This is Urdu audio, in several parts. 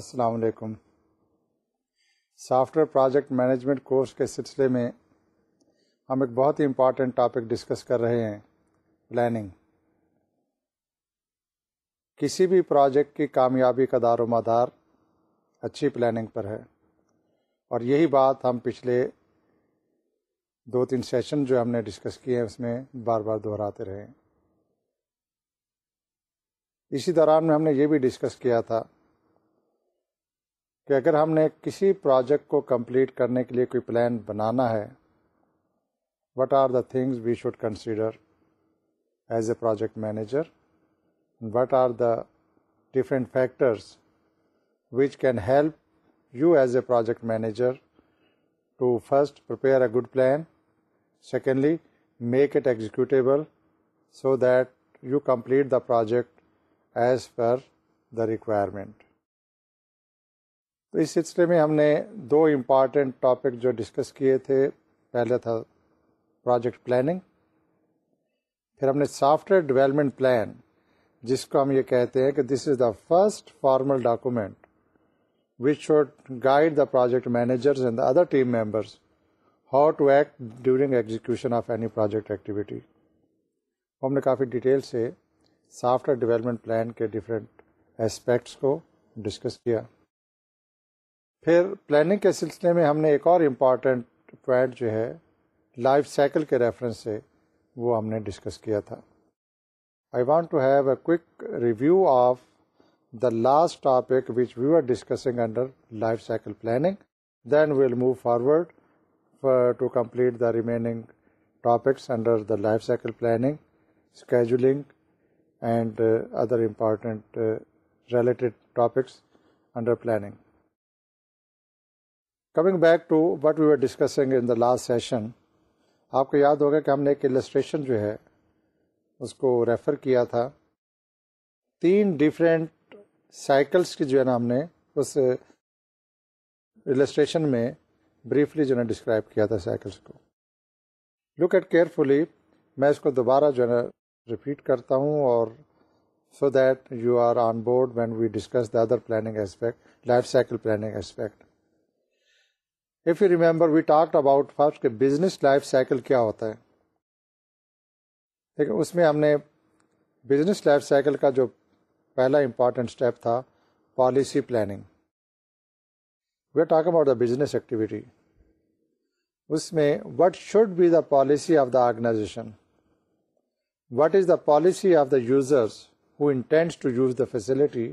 السلام علیکم software project management course کے سلسلے میں ہم ایک بہت ہی امپارٹینٹ ٹاپک ڈسکس کر رہے ہیں پلاننگ کسی بھی پروجیکٹ کی کامیابی کا دار و مدار اچھی پلاننگ پر ہے اور یہی بات ہم پچھلے دو تین سیشن جو ہم نے ڈسکس کیے ہیں اس میں بار بار دہراتے رہے ہیں اسی دوران میں ہم نے یہ بھی ڈسکس کیا تھا کہ اگر ہم نے کسی پروجیکٹ کو کمپلیٹ کرنے کے لیے کوئی پلان بنانا ہے what are the things we should consider as a project manager what are the different factors which can help you as a project manager to first prepare a good plan secondly make it executable so that you complete the project as per the requirement تو اس سلسلے میں ہم نے دو امپارٹینٹ ٹاپک جو ڈسکس کیے تھے پہلا تھا پروجیکٹ پلاننگ پھر ہم نے سافٹ ویئر ڈیولپمنٹ پلان جس کو ہم یہ کہتے ہیں کہ this is the first formal document which should guide the project managers and the other team members how to act during execution of any project activity ہم نے کافی ڈیٹیل سے سافٹ ویئر ڈیولپمنٹ پلان کے ڈفرینٹ اسپیکٹس کو ڈسکس کیا پھر پلاننگ کے سلسلے میں ہم نے ایک اور امپورٹنٹ پوائنٹ جو ہے لائف سائیکل کے ریفرنس سے وہ ہم نے ڈسکس کیا تھا I want to have a quick review of the last topic which we are discussing under life cycle planning then we'll move forward to complete the remaining topics under the life cycle planning scheduling and other important related topics under planning coming back to what we are discussing in the last session آپ کو یاد ہوگا کہ ہم نے ایک السٹریشن جو ہے اس کو ریفر کیا تھا تین ڈفرینٹ سائیکلس کی جو ہے نا ہم نے اس السٹریشن میں بریفلی جو ہے نا ڈسکرائب کیا تھا سائیکلس کو لک ایٹ کیئرفلی میں اس کو دوبارہ جو ہے نا ریپیٹ کرتا ہوں اور so that you are on board when we discuss the other planning aspect life cycle planning aspect if you remember we talk about business life cycle کیا ہوتا ہے لیکن اس میں ہم نے بزنس لائف سائیکل کا جو پہلا امپارٹینٹ اسٹیپ تھا policy planning we talk about the business activity اس میں what should be the policy of the organization what is the policy of the users who intends to use the facility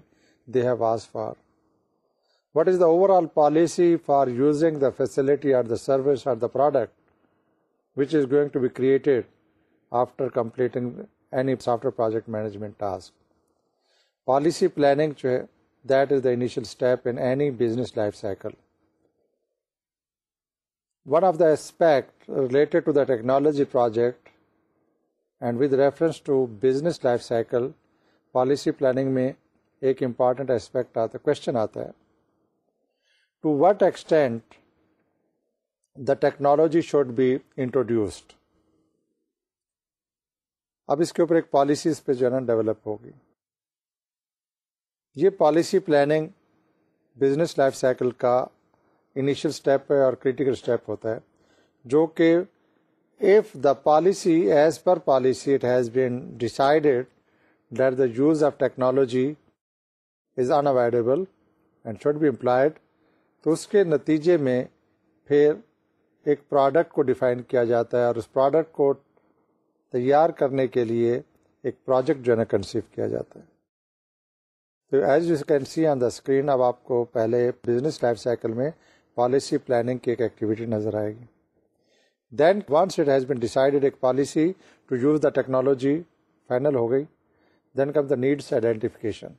they have as for what is the over all policy for using the facility or the service or the product which is going to be created after completing any software project management policy planning جو ہے that is the initial step in any business life cycle one of the aspect related to the technology project and with reference to business life cycle policy planning میں ایک امپارٹنٹ اسپیکٹ آتا ہے کوشچن آتا ہے to what extent the technology should be introduced اب اس کے اوپر ایک پالیسی اس پہ جو ہے نا ڈیولپ ہوگی یہ policy planning business life cycle کا انیشیل اسٹیپ ہے اور کریٹیکل اسٹیپ ہوتا ہے جو کہ if the policy as per policy it has been decided that the use of technology is unavoidable and should be employed تو اس کے نتیجے میں پھر ایک پروڈکٹ کو ڈیفائن کیا جاتا ہے اور اس پروڈکٹ کو تیار کرنے کے لیے ایک پروجیکٹ جو ہے نا کنسیو کیا جاتا ہے تو as you can see on the screen اب آپ کو پہلے بزنس لائف سائیکل میں پالیسی پلاننگ کی ایک ایکٹیویٹی نظر آئے گی then once it has been decided ایک policy to use the technology final ہو گئی then come the needs identification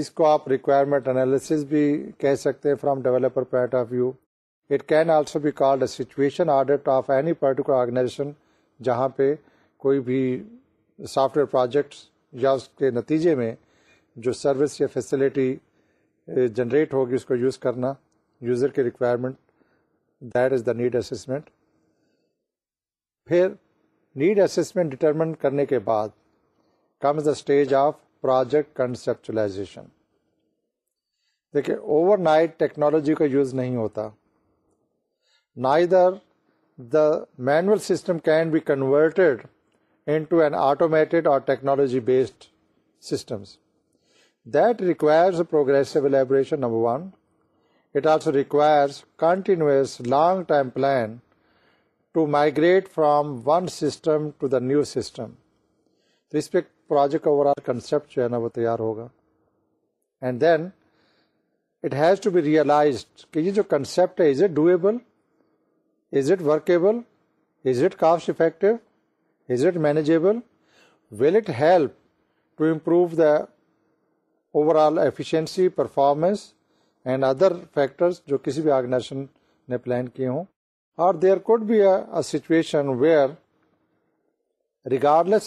اس کو آپ ریکوائرمنٹ انالیسز بھی کہہ سکتے ہیں from developer point of view it can also be called a situation audit of any particular organization جہاں پہ کوئی بھی سافٹ ویئر پروجیکٹس یا اس کے نتیجے میں جو سروس یا فیسلٹی جنریٹ eh, ہوگی اس کو یوز کرنا یوزر کے requirement that is the need assessment پھر نیڈ اسسمنٹ ڈٹرمن کرنے کے بعد comes the stage of project conceptualization دیکھیں اوور نائٹ ٹیکنالوجی کا یوز نہیں ہوتا نا ادھر the system can be converted neither an automated or technology based systems that requires progressive elaboration number one it also requires continuous long time plan to migrate from one system to the new system تو اس پہ پروجیکٹ اوور آل کنسپٹ جو ہے نا وہ تیار ہوگا and then it has to be realized کہ یہ جو ہے is it doable is it workable is is it it it cost effective manageable will help to improve the over all efficiency performance and other factors جو کسی بھی آرگنائزیشن نے پلان کیے ہوں or could be a situation where of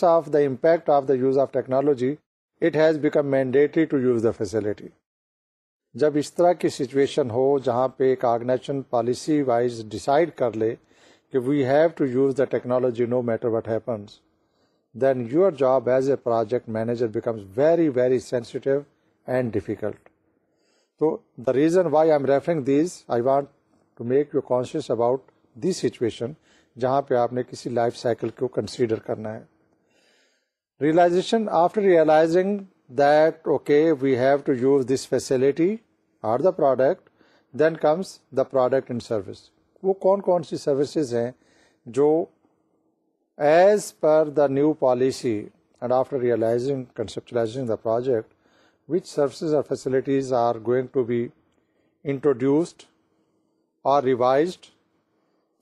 of the impact of the use of technology it become mandatory to use the facility جب اس طرح کی سچویشن ہو جہاں پہ ایک آرگنیشن پالیسی وائز ڈیسائڈ کر لے کہ we have to use the technology no matter what happens then your job as a project manager becomes very very sensitive and difficult تو the reason why I am referring these I want to make you conscious about this situation جہاں پہ آپ نے کسی لائف سائیکل کو کنسیڈر کرنا ہے realization after realizing that okay we have to use this facility or the product then comes the product and service وہ کون کون سی سروسز ہیں جو as per the new policy and after realizing conceptualizing the project which services or facilities are going to be introduced or revised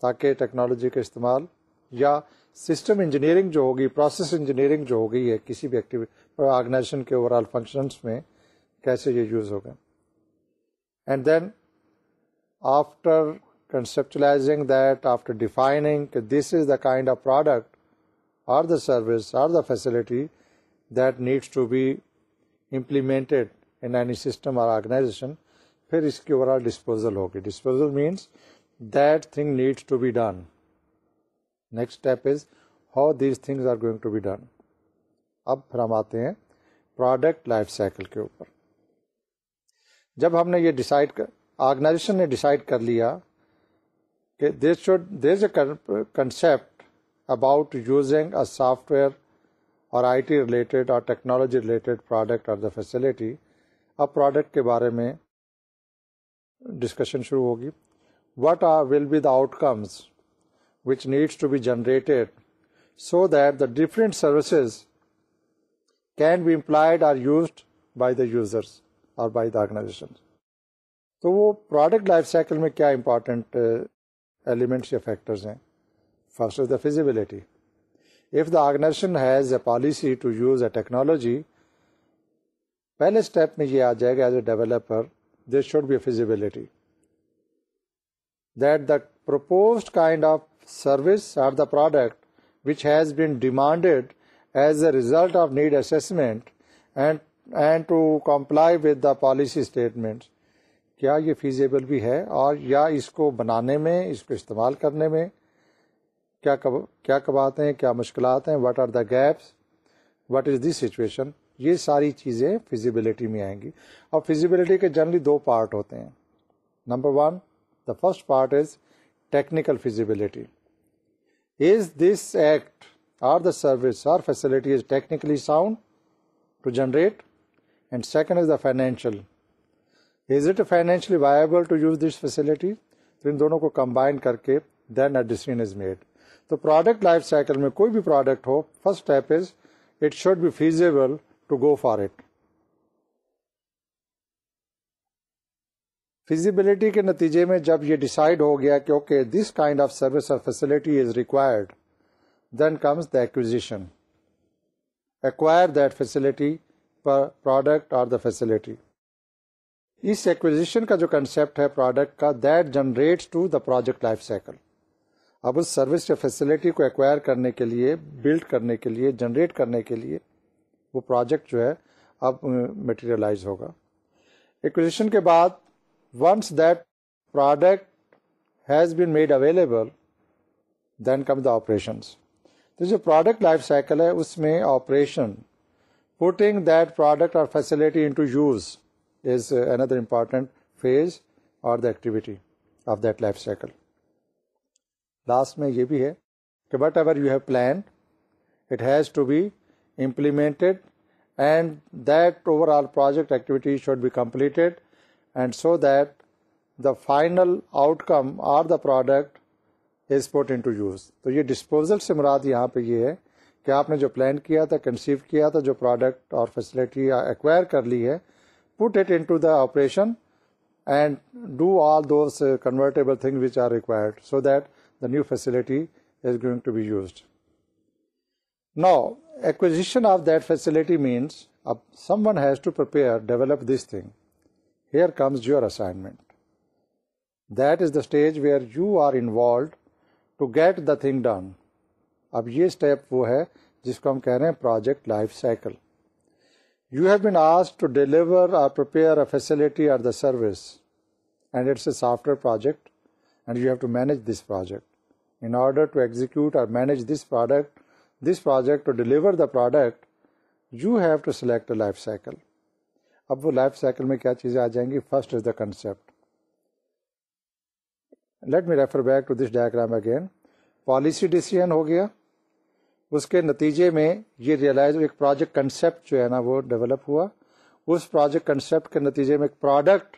تاکہ ٹیکنالوجی کا استعمال یا سسٹم انجینئرنگ جو ہوگی پروسیس انجینئرنگ جو ہوگی ہے کسی بھی ایکٹیویٹی آرگنائزیشن کے اوور آل فنکشنس میں کیسے یہ یوز ہو گئے and then after conceptualizing after defining کہ this is the kind of product or the service or the facility that needs to be implemented in any system or organization پھر اس کی اوور آل ڈسپوزل ہوگی disposal means that thing needs to be done next step is how these things are going to be done اب پھر ہم آتے ہیں پروڈکٹ لائف سائیکل کے اوپر جب ہم نے یہ ڈسائڈ آرگنائزیشن نے ڈیسائڈ کر لیا کہ should a concept about using a software or I T related or technology related product اور دا فیسلٹی اب پروڈکٹ کے بارے میں ڈسکشن شروع ہوگی what are will be the outcomes which needs to be generated so that the different services can be implied or used by the users or by the organization تو وہ پروڈکٹ لائف سائیکل میں کیا امپارٹینٹ ایلیمنٹس uh, یا فیکٹرز ہیں first is the feasibility if the organization has a policy to use a technology پہلے اسٹیپ میں یہ آ جائے گا as a developer there should be a feasibility that the proposed kind of service or the product which has been demanded as a result of need assessment and and to comply with the policy statements کیا یہ فیزیبل بھی ہے اور یا اس کو بنانے میں اس کو استعمال کرنے میں کیا کب کیا کباتے ہیں کیا مشکلات ہیں what are the gaps what is the situation یہ ساری چیزیں فیزیبلٹی میں آئیں گی اور فیزیبلٹی کے جنرلی دو پارٹ ہوتے ہیں number one the first part is technical feasibility is this act or the service or facility is technically sound to generate and second is the financial is it financially viable to use this facility تو ان دونوں کو کمبائن کر کے دین اے از میڈ تو پروڈکٹ لائف سائیکل میں کوئی بھی پروڈکٹ ہو first step is it should be feasible to go for it feasibility کے نتیجے میں جب یہ ڈیسائڈ ہو گیا کہ okay this kind of service اور facility is required then comes the acquisition acquire facility acquire the product اور دا فیسلٹی اس ایکوزیشن کا جو کنسیپٹ ہے پروڈکٹ کا to generate project life cycle اب اس سروس یا فیسلٹی کو ایکوائر کرنے کے لیے بلڈ کرنے کے لیے جنریٹ کرنے کے لیے وہ پروجیکٹ جو ہے اب میٹیریلائز ہوگا ایکوزیشن کے بعد once that product has been made available then come the operations تو جو پروڈکٹ لائف سائیکل ہے اس میں آپریشن پوٹنگ دیٹ پروڈکٹ اور facility into use is another important phase or the activity of that life cycle last میں یہ بھی ہے کہ whatever you have plan it has to be implemented and that over all project activity should be completed and so that the final outcome or the product is put into use تو یہ ڈسپوزل مراد یہاں پہ یہ ہے کہ آپ نے جو پلان کیا تھا کنسیو کیا تھا جو پروڈکٹ اور فیسلٹی ایکوائر کر لی ہے put it into the operation and do all those convertible thing which are required so that the new facility is going to be used now acquisition of that facility means someone has to prepare develop this thing here comes your assignment that is the stage where you are involved to get the thing done اب یہ اسٹیپ وہ ہے جس کو ہم کہہ رہے ہیں project life cycle you have been آس to deliver or a facility or the service and it's a software project and you have to manage this project in order to execute exact manage this product this project to deliver the product you have to select a life cycle اب وہ لائف سائیکل میں کیا چیزیں آ جائیں گی first is the concept let me refer back to this diagram again policy decision ہو گیا اس کے نتیجے میں یہ ریئلائز ایک پروجیکٹ کنسیپٹ جو ہے نا وہ ڈیولپ ہوا اس پروجیکٹ کنسیپٹ کے نتیجے میں ایک product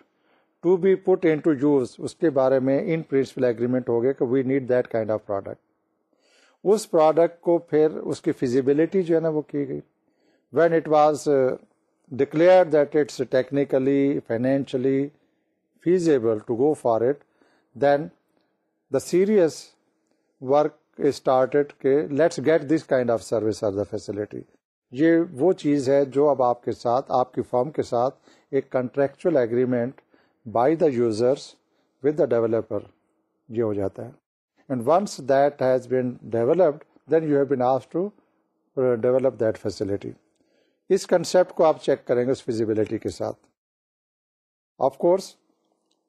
to be put into use اس کے بارے میں ان پرنسپل اگریمنٹ ہو گیا کہ we need that kind of product اس پروڈکٹ کو پھر اس کی فیزیبلٹی جو ہے نا وہ کی گئی when it was declared that it's technically financially feasible to go for it then the serious work started کہ let's get this kind of service or the facility. یہ وہ چیز ہے جو اب آپ کے ساتھ آپ کی فرم کے ساتھ ایک contractual agreement by the users with the developer یہ ہو جاتا ہے and once that that has been been developed then you have as to develop facility اس کنسپٹ کو آپ چیک کریں گے اس فزیبلٹی کے ساتھ آف کورس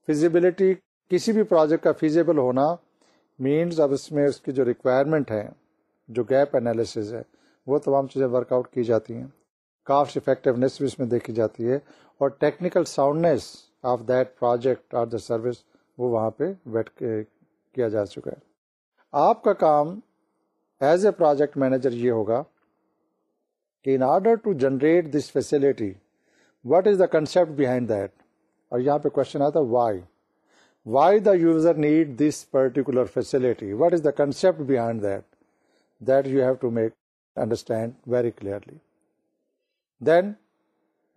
فزیبلٹی کسی بھی پروجیکٹ کا فیزیبل ہونا مینز اب اس میں اس کی جو ریکوائرمنٹ ہے جو گیپ انالیسز ہے وہ تمام چیزیں ورک آؤٹ کی جاتی ہیں کافی افیکٹونیس بھی اس میں دیکھی جاتی ہے اور technical soundness of that project or the service وہ وہاں پہ بیٹھ کے کیا جا چکا ہے آپ کا کام ایز اے پروجیکٹ مینیجر یہ ہوگا in order to generate this facility what is the concept behind that اور یہاں پہ کوشچن آتا why why the user need this particular facility what is the concept behind that that you have to make understand very clearly then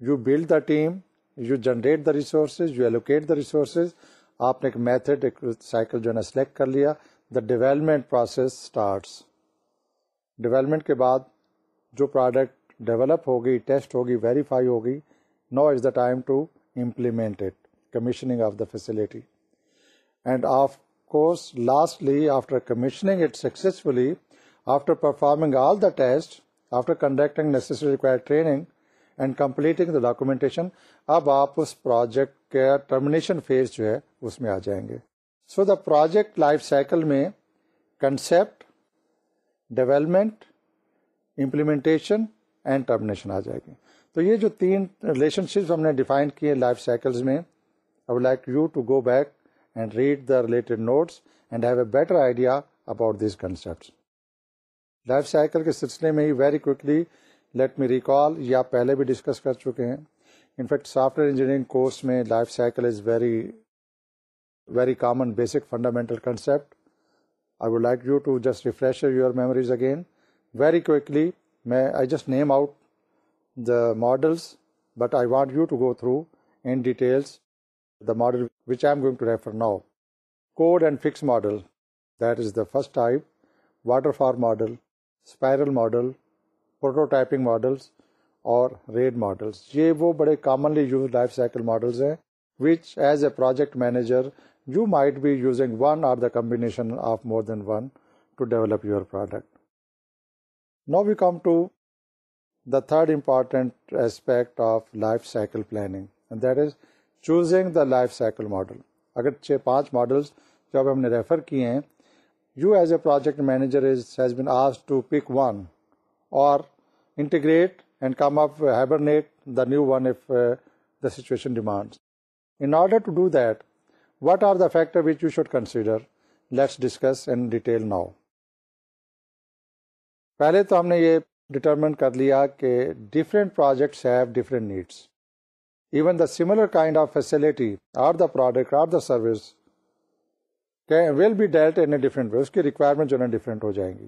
you build the team you generate the resources you allocate the resources آپ نے ایک میتھڈ ایک سائیکل جو ہے نا سلیکٹ کر لیا the development process starts development کے بعد جو پروڈکٹ ڈیولپ ہوگی ٹیسٹ ہوگی ویریفائی ہوگی now is the time to implement it commissioning of the facility and of course lastly after commissioning it successfully after performing all the test after conducting necessary require training and completing the documentation اب آپ اس پروجیکٹ کا ٹرمنیشن فیز جو ہے اس میں آ جائیں گے so the project life cycle میں concept development implementation and termination آ جائے گی تو یہ جو تین ریلیشن شپس ہم نے ڈیفائن کیے لائف سائیکلز میں I would like you to go back and read the related notes and have a better idea about these concept life cycle کے سلسلے میں ہی very quickly let me recall یہ آپ پہلے بھی ڈسکس کر چکے ہیں in fact software engineering course میں life cycle is very very common basic fundamental concept I would like you to just refresh your memories again very quickly میں I just name out the models but I want you to go through in details the model which I am going to refer now code and fix model that is the first type waterfall model spiral model prototyping models اور ریڈ ماڈلس یہ وہ بڑے commonly use life cycle models ہیں which as a project manager you might be using one or the combination of more then one to develop your product now we come to the third important aspect of life cycle planning that is choosing the life cycle model اگر چھ پانچ ماڈلس جو اب ہم نے ریفر کیے ہیں you as a project has been آس ٹو پک ون اور situation demands in the factor which consider let's discuss in detail now پہلے تو ہم نے یہ ڈٹرمن کر لیا کہ different projects have different needs even the similar kind of facility or the product or the service will be dealt in different way اس کی ریکوائرمنٹ جو ہے ڈفرینٹ ہو جائیں گی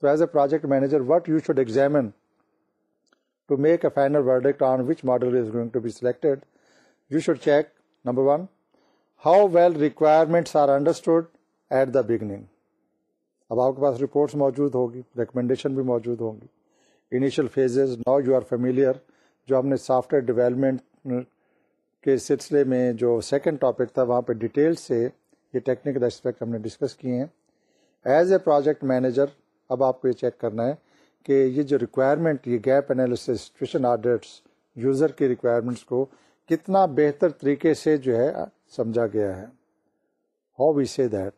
تو as a project manager what you should examine to make a final verdict on which model is going to be selected you should check number one how well requirements are understood at the beginning اب آپ کے پاس رپورٹس موجود ہوگی ریکمنڈیشن بھی موجود ہوں گی initial phases now you are familiar جو ہم نے سافٹ ویئر ڈیولپمنٹ کے سلسلے میں جو سیکنڈ ٹاپک تھا وہاں پہ ڈیٹیل سے یہ ٹیکنیکل اسپیکٹ ہم نے ڈسکس کیے ہیں ایز اے پروجیکٹ مینیجر اب آپ کو یہ چیک کرنا ہے کہ یہ جو ریکوائرمنٹ یہ gap analysis situation orders user کی ریکوائرمنٹس کو کتنا بہتر طریقے سے جو ہے سمجھا گیا ہے how we say that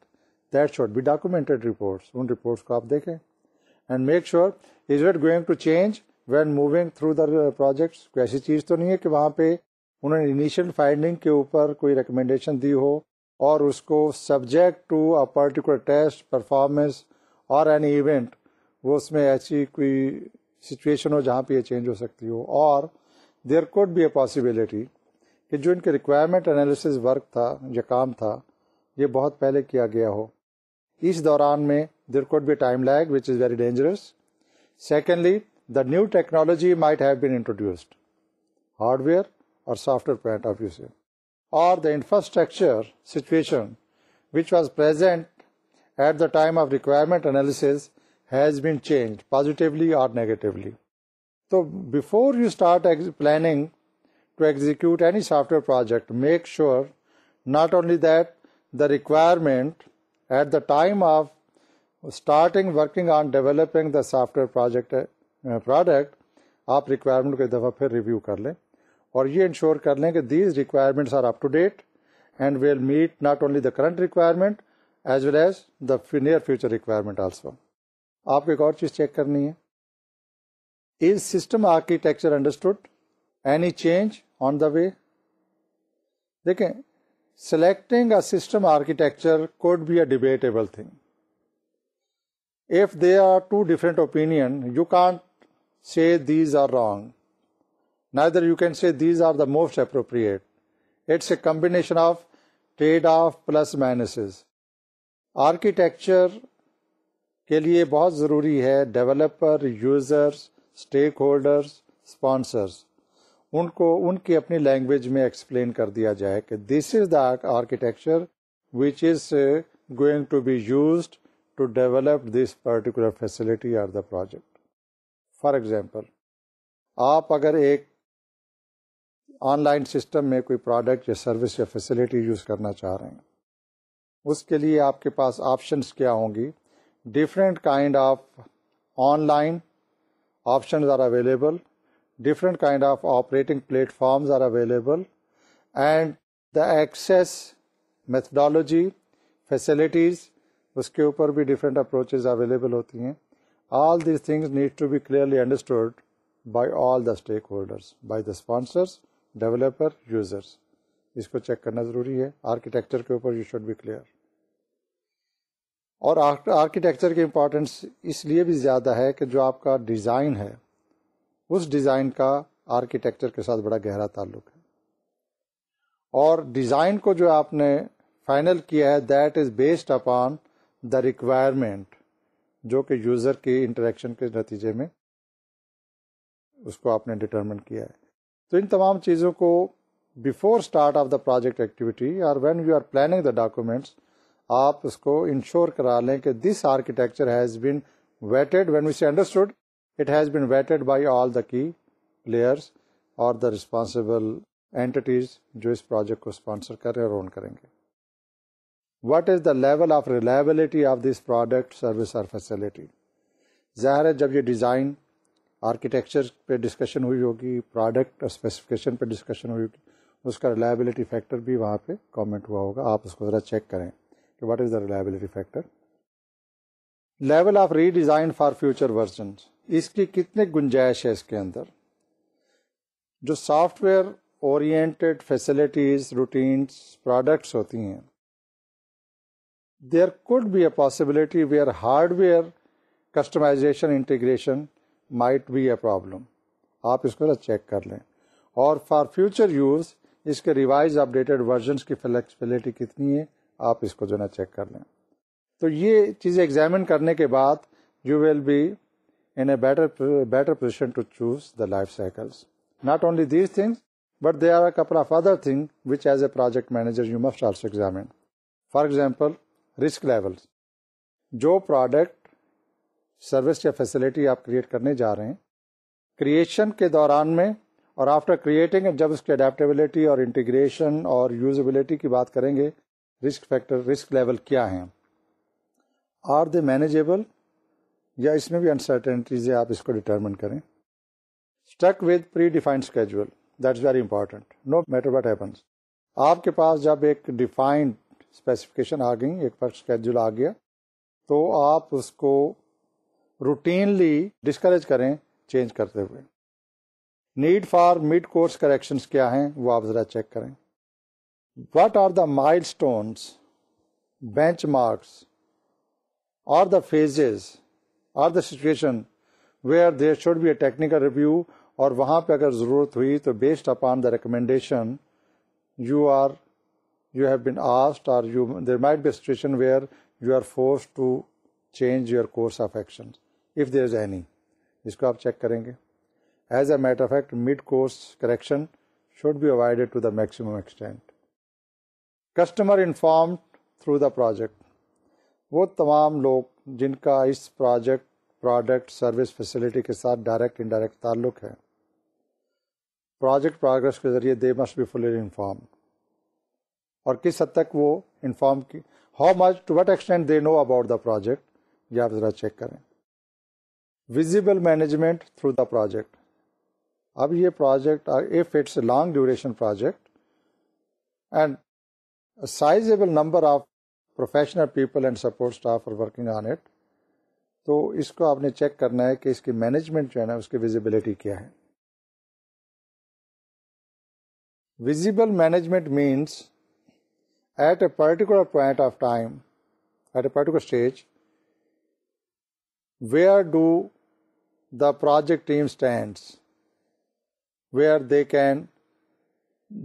that should be documented reports ان رپورٹس کو آپ دیکھیں and make sure is what going to change when moving through the projects کوئی ایسی چیز تو نہیں ہے کہ وہاں پہ انہوں نے انیشیل فائنڈنگ کے اوپر کوئی ریکمنڈیشن دی ہو اور اس کو subject to a particular test performance اور اینی ایونٹ وہ اس میں ایسی کوئی سچویشن ہو جہاں پہ یہ چینج ہو سکتی ہو اور دیر کوڈ بھی اے پاسبلٹی کہ جو ان کے ریکوائرمنٹ انالیسز ورک تھا یا کام تھا یہ بہت پہلے کیا گیا ہو اس دوران میں there could be time lag which is very dangerous secondly the new technology might have been introduced hardware اور software point of view سے اور the infrastructure situation which was at the time of requirement analysis has been change positively اور نیگیٹولی تو before you start planning to execute any software project make sure not only that the requirement at the time of starting working on developing the software project product آپ ریکوائرمنٹ کو ایک دفعہ پھر ریویو کر لیں اور یہ انشور کر لیں کہ these requirements are up to date and well meat not only the current requirement as well as the near future requirement also آپ کو ایک اور چیز چیک کرنی ہے is system architecture understood any change on the way دیکھیں selecting a system architecture could be a debatable thing. If there are two different opinion, you can't say these are wrong. Neither you can say these are the most appropriate. It's a combination of trade-off plus minuses. Architecture کے لیے بہت ضروری ہے developer users stakeholders sponsors ان کو ان کی اپنی لینگویج میں ایکسپلین کر دیا جائے کہ this is the architecture which is going to be used to develop this particular facility or the project for example آپ اگر ایک آن لائن سسٹم میں کوئی پروڈکٹ یا سروس یا فیسلٹی یوز کرنا چاہ رہے ہیں اس کے لیے آپ کے پاس آپشنس کیا ہوں گی different kind of online options are available different kind of operating platforms are available and the access methodology facilities اس کے اوپر بھی ڈفرینٹ اپروچز اویلیبل ہوتی ہیں all these things need to be clearly understood by all the stakeholders by the sponsors developer users اس کو چیک کرنا ضروری ہے آرکیٹیکچر کے اوپر یو شوڈ بی کلیئر اور آرکیٹیکچر کی امپورٹنس اس لیے بھی زیادہ ہے کہ جو آپ کا ڈیزائن ہے اس ڈیزائن کا آرکیٹیکچر کے ساتھ بڑا گہرا تعلق ہے اور ڈیزائن کو جو آپ نے فائنل کیا ہے that is based upon the requirement جو کہ یوزر کی انٹریکشن کے نتیجے میں اس کو آپ نے ڈٹرمن کیا ہے تو ان تمام چیزوں کو before start of the project activity اور when you are planning the documents آپ اس کو انشور کرا لیں کہ this architecture has been vetted when we see understood it has been vetted by all the key players اور دا رسپانسبل اینٹیز جو اس پروجیکٹ کو اسپانسر کر رہے ہیں اور اون کریں گے what is the level of reliability of this product service اور فیسلٹی ظاہر ہے جب یہ ڈیزائن آرکیٹیکچر پہ ڈسکشن ہوئی ہوگی پروڈکٹ اور اسپیسیفکیشن پہ ڈسکشن ہوئی ہوگی اس کا ریلائبلٹی فیکٹر بھی وہاں پہ کامنٹ ہوا ہوگا آپ اس کو ذرا چیک کریں کہ what is the reliability factor level of redesign for future version اس کی کتنے گنجائش ہے اس کے اندر جو software oriented facilities routines products ہوتی ہیں could be a possibility where hardware customization integration might be a problem آپ اس کو چیک کر لیں اور فار فیوچر یوز اس کے ریوائز اپڈیٹڈ ورژنس کی فلیکسیبلٹی کتنی ہے آپ اس کو جو ہے نا چیک کر لیں تو یہ چیزیں ایگزامن کرنے کے بعد you will be in a better better position to choose the life cycles not only these things but they are a couple other thing which as a project manager you must also examine for example risk level جو پروڈکٹ سروس یا فیسلٹی آپ کریٹ کرنے جا رہے ہیں کریشن کے دوران میں اور آفٹر کریٹنگ جب اس کی اڈیپٹیبلٹی اور انٹیگریشن اور یوزبلٹی کی بات کریں گے رسک فیکٹر رسک لیول کیا ہیں آر دے مینیجیبل یا اس میں بھی انسرٹنٹیز ہے آپ اس کو ڈیٹرمن کریں stick with predefined schedule very no matter what happens آپ کے پاس جب ایک ڈیفائنڈ اسپیسیفکیشن آ گئی آ گیا تو آپ اس کو روٹینلی ڈسکریج کریں چینج کرتے ہوئے need for mid course corrections کیا ہیں وہ آپ ذرا چیک کریں what are the milestones benchmarks are the phases are the situation where there should be a technical review اور وہاں پہ اگر ضرورت ہوئی تو based upon the recommendation you are you have been asked اور situation where you are force to change your course of action if there is any اس کو آپ چیک کریں گے as a matter of fact mid course correction should be avoided to the maximum extent customer informed through the project وہ تمام لوگ جن کا اس پروجیکٹ پروڈکٹ سروس فیسلٹی کے ساتھ ڈائریکٹ انڈائریکٹ تعلق ہے پروجیکٹ پروگرس کے ذریعے they must be fully inform اور کس حد تک وہ انفارم کی how much to what extend they know about the project یہ آپ ذرا چیک کریں visible management through the project اب یہ project if it's long duration project and sizeable number of professional people and support staff are working on it تو اس کو آپ نے چیک کرنا ہے کہ اس کی مینجمنٹ جو ہے نا اس کی ویزیبلٹی کیا ہے visible management means at a particular point of time at a particular stage where do the project team stands where they can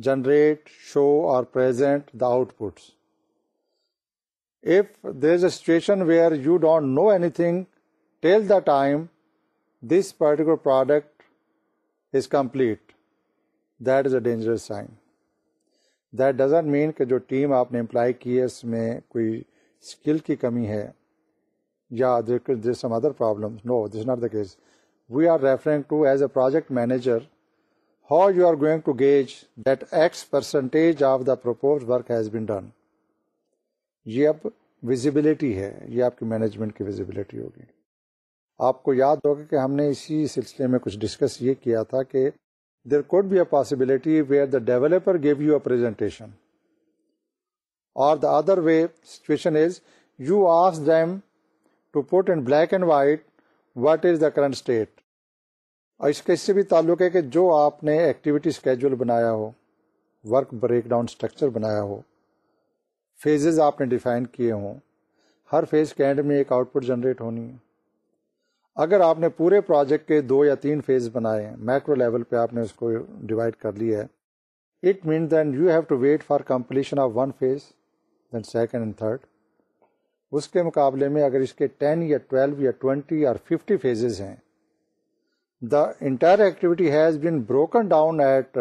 generate show اور present the outputs if there is a situation where you don't know anything till the time this particular product is complete that is a dangerous sign that doesn't mean کہ جو ٹیم آپ نے امپلائی کی ہے اس میں کوئی اسکل کی کمی ہے یا there some other problem no this not the case we are referring to as a project manager how you are going to gauge that x percentage of the purpose work has been done یہ اب ویزیبلٹی ہے یہ آپ کی مینجمنٹ کی ویزیبلٹی ہوگی آپ کو یاد ہوگا کہ ہم نے اسی سلسلے میں کچھ ڈسکس یہ کیا تھا کہ there could be a possibility where the developer give you a presentation اور the other way situation is you ask them to put in black and white what is the current state اور اس کے اس سے بھی تعلق ہے کہ جو آپ نے ایکٹیویٹی اسکیجول بنایا ہو ورک بریک ڈاؤن اسٹرکچر بنایا ہو فیزز آپ نے ڈیفائن کیے ہوں ہر فیز کے اینڈ میں ایک آؤٹ پٹ جنریٹ ہونی ہے اگر آپ نے پورے پروجیکٹ کے دو یا تین فیز بنائے ہیں میکرو لیول پہ آپ نے اس کو ڈیوائڈ کر لیا ہے it mean then you have to wait for completion of one phase then second and third اس کے مقابلے میں اگر اس کے ٹین یا ٹویلو یا ٹوینٹی یا ففٹی فیزز ہیں the entire activity has been broken down at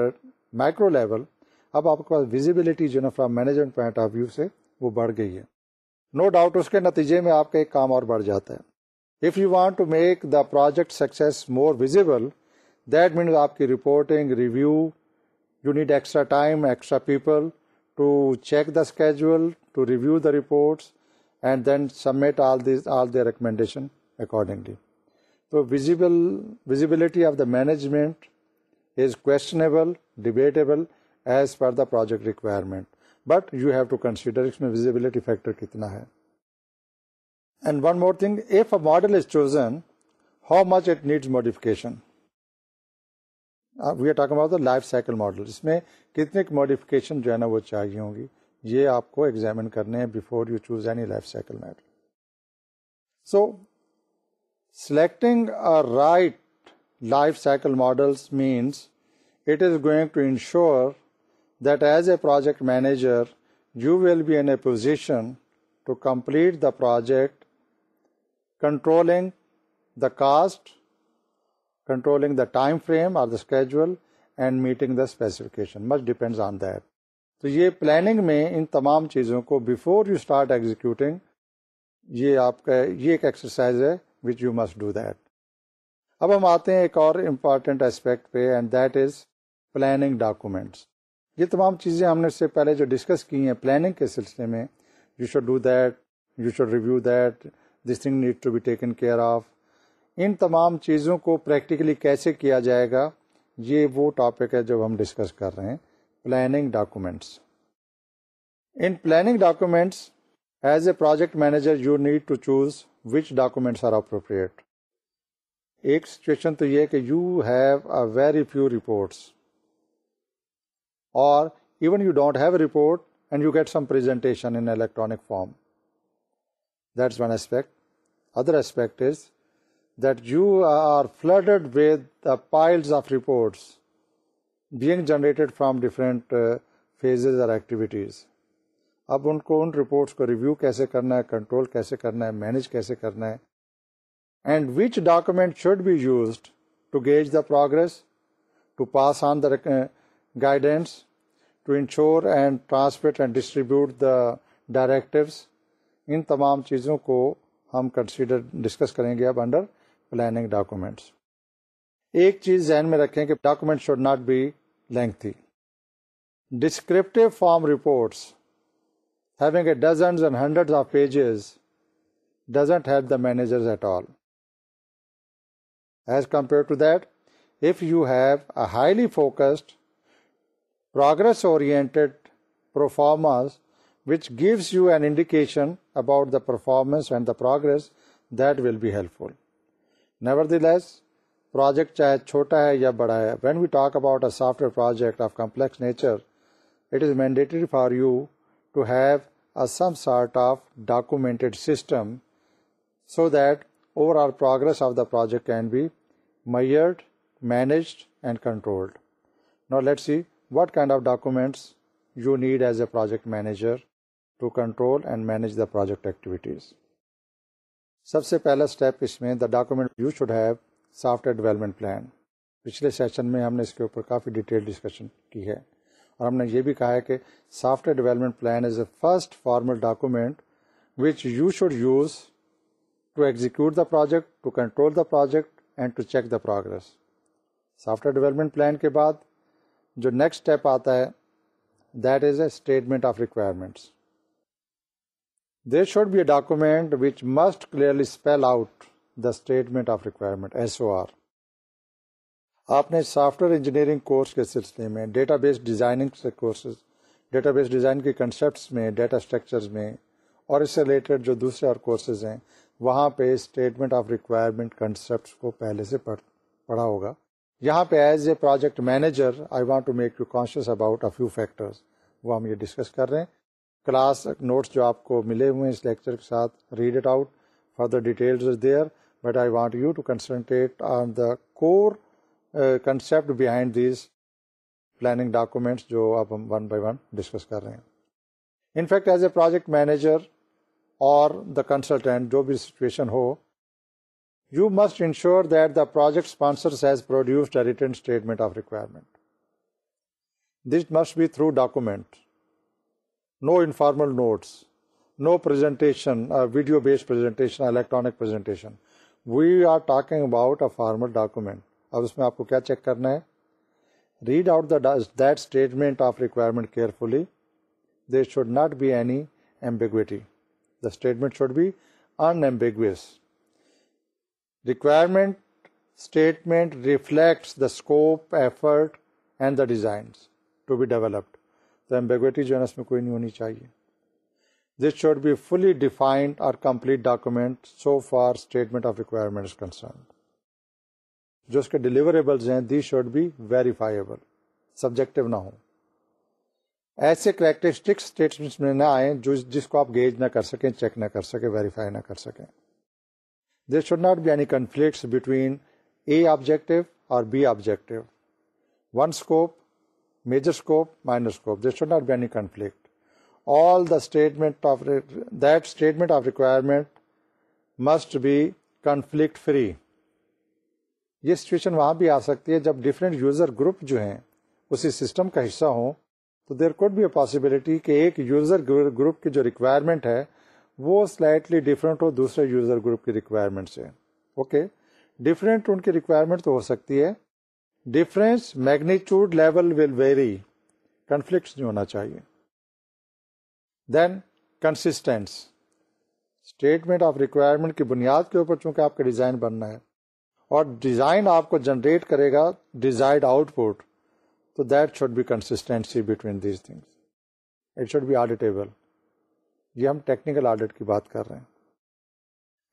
micro level اب آپ کے پاس ویزیبلٹی جو ہے نا from management point of view سے وہ بڑھ گئی ہے نو ڈاؤٹ اس کے نتیجے میں آپ کا ایک کام اور بڑھ جاتا ہے if you want to make the project success more visible that means آپ کی reporting review you need extra time extra people to check the to review the reports and then submit all these all the recommendation accordingly تو visible visibility of the management is questionable debatable as per the project requirement but you have to consider اس میں ویزیبلٹی فیکٹر کتنا ہے and one more thing if a model is chosen how much it need modification about the life cycle model اس میں کتنے ماڈیفکیشن جو ہے نا وہ چاہیے ہوں گی یہ آپ کو ایگزامن کرنے ہیں before you choose any life cycle model so selecting right life cycle models means it is going to ensure that as a project manager you will be in a position to complete the project controlling the cost controlling the time frame or the schedule, and meeting the specification much depends on that تو یہ پلاننگ میں ان تمام چیزوں کو بفور یو اسٹارٹ ایگزیکٹنگ یہ آپ کا یہ ایک ایکسرسائز ہے which you must do that اب ہم آتے ہیں ایک اور امپارٹینٹ ایسپیکٹ پہ and that is planning documents یہ تمام چیزیں ہم نے اس سے پہلے جو ڈسکس کی ہیں پلاننگ کے سلسلے میں you should do that you should review that this thing need to be taken care of ان تمام چیزوں کو پریکٹیکلی کیسے کیا جائے گا یہ وہ ٹاپک ہے جب ہم ڈسکس کر رہے ہیں planning documents in planning documents as a project manager you need to choose which documents are appropriate ایک سچویشن تو یہ کہ you have a very few reports even you don't have report and you get some aspect form that other aspect is that you are of reports reports being generated from uh, phases اور ایکٹیویٹیز اب ان کو ان رپورٹس کو ریویو کیسے کرنا ہے کنٹرول کیسے کرنا ہے مینیج کیسے کرنا ہے and which document should be used to gauge the progress to pass on the guidance to ensure and transport and distribute the directives ان تمام چیزوں کو ہم کنسیڈر ڈسکس کریں گے اب انڈر پلاننگ ڈاکیومینٹس ایک چیز ذہن میں رکھیں کہ document should not be lengthy descriptive form reports having a dozens and hundred of pages doesn't help the managers at all as compare to that you have a highly focused progress oriented performers which gives you an indication about the performance and the progress that will be helpful nevertheless project چاہے چھوٹا ہے یا بڑا ہے when we talk about software project of complex nature it is mandatory for you to have a some sort of documented system so that over all progress of the project can be measured managed and controlled no let see what kind of documents you need as a project manager to control and manage the project activities سب سے پہلا اسٹیپ اس میں the document you should have software development plan پچھلے سیشن میں ہم نے اس کے اوپر کافی ڈیٹیل ڈسکشن کی ہے اور ہم نے یہ بھی کہا ہے کہ software development plan is a first formal document which you should use to execute the project to control the project and to check the progress software development plan کے بعد جو نیکسٹ اسٹیپ آتا ہے that is a statement of requirements there should be a document which must clearly spell out the statement of requirement S O R آپ نے سافٹ ویئر انجینئرنگ کورس کے سلسلے میں database designing courses database design کے کنسیپٹس میں ڈیٹا اسٹرکچرز میں اور اس سے ریلیٹڈ جو دوسرے اور کورسز ہیں وہاں پہ اسٹیٹمنٹ آف ریکوائرمنٹ کنسیپٹس کو پہلے سے پڑھا ہوگا یہاں پہ as a project manager I want to make you conscious about few factors وہ ہم یہ ڈسکس کر رہے ہیں کلاس نوٹس جو آپ کو ملے ہوئے ہیں اس لیکچر کے ساتھ read it out further detail but I want you to concentrate on the core concept behind these planning documents جو آپ ون بائی ون ڈسکس کر رہے ہیں in fact as a project manager اور دا کنسلٹینٹ جو بھی سچویشن ہو you must ensure that the project has sponsor produced written statement of requirement this must be through document no informal notes no presentation video based presentation electronic presentation we are talking about a formal document اب اس میں آپ کو کیا چیک کرنا ہے read out that statement of requirement carefully fully should not be any ambiguity the statement should be unambiguous requirement statement reflects the scope effort and the designs to be developed تو جو ہے اس میں کوئی نہیں ہونی چاہیے this should be fully defined اور complete document so for statement of requirement concern جو اس کے ڈیلیوریبلز ہیں they should be verifiable subjective نہ ہوں ایسے کریکٹرسٹکس اسٹیٹمنٹس میں نہ آئیں جو جس کو آپ گیج نہ کر سکیں چیک نہ کر سکیں ویریفائی نہ کر سکیں آبجیکٹو اور be objective one scope major scope scope. There should not be any conflict all the statement of that statement of requirement must be conflict free یہ سچویشن وہاں بھی آ سکتی ہے جب ڈفرینٹ یوزر گروپ جو ہیں اسی سسٹم کا حصہ ہوں تو there could be a possibility کہ ایک یوزر گروپ کی جو ریکوائرمنٹ ہے وہ سلائٹلی ڈفرینٹ ہو دوسرے یوزر گروپ کی ریکوائرمنٹ سے اوکے ڈفرینٹ ان کی ریکوائرمنٹ تو ہو سکتی ہے difference magnitude level will vary conflicts نہیں ہونا چاہیے then consistence statement of requirement کی بنیاد کے اوپر چونکہ آپ کا ڈیزائن بننا ہے اور ڈیزائن آپ کو جنریٹ کرے گا ڈیزائرڈ آؤٹ پٹ تو that should be consistency between these things it should be auditable یہ ہم ٹیکنیکل آڈٹ کی بات کر رہے ہیں